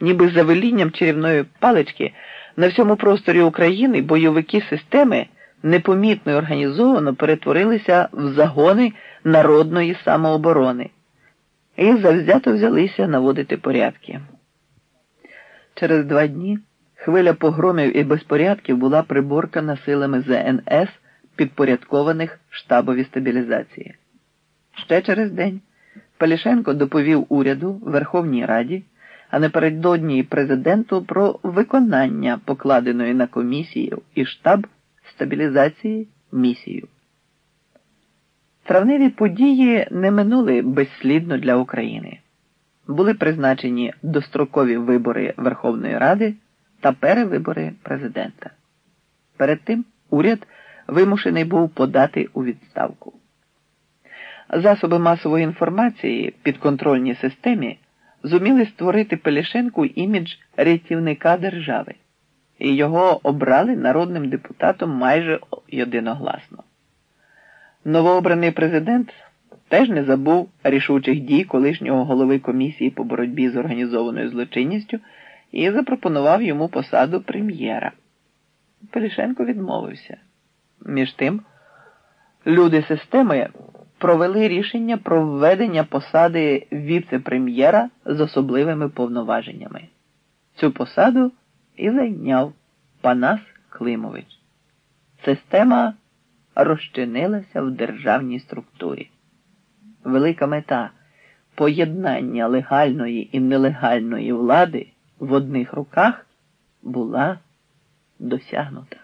ніби за велінням чарівної палички на всьому просторі України бойовики системи непомітно і організовано перетворилися в загони народної самооборони і завзято взялися наводити порядки. Через два дні хвиля погромів і безпорядків була приборкана силами ЗНС, підпорядкованих штабові стабілізації. Ще через день Палішенко доповів уряду Верховній Раді, а напередодні президенту про виконання покладеної на комісію і штаб стабілізації місію. Травневі події не минули безслідно для України. Були призначені дострокові вибори Верховної Ради та перевибори президента. Перед тим уряд вимушений був подати у відставку. Засоби масової інформації підконтрольній системі зуміли створити Пелішенку імідж рятівника держави, і його обрали народним депутатом майже єдиногласно. Новообраний президент теж не забув рішучих дій колишнього голови комісії по боротьбі з організованою злочинністю і запропонував йому посаду прем'єра. Пелішенко відмовився. Між тим, люди системи провели рішення про введення посади віце-прем'єра з особливими повноваженнями. Цю посаду і зайняв Панас Климович. Система розчинилася в державній структурі. Велика мета поєднання легальної і нелегальної влади в одних руках була досягнута.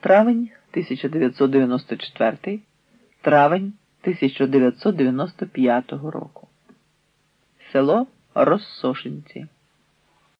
Травень 1994, травень 1995 року. Село Розсошинці.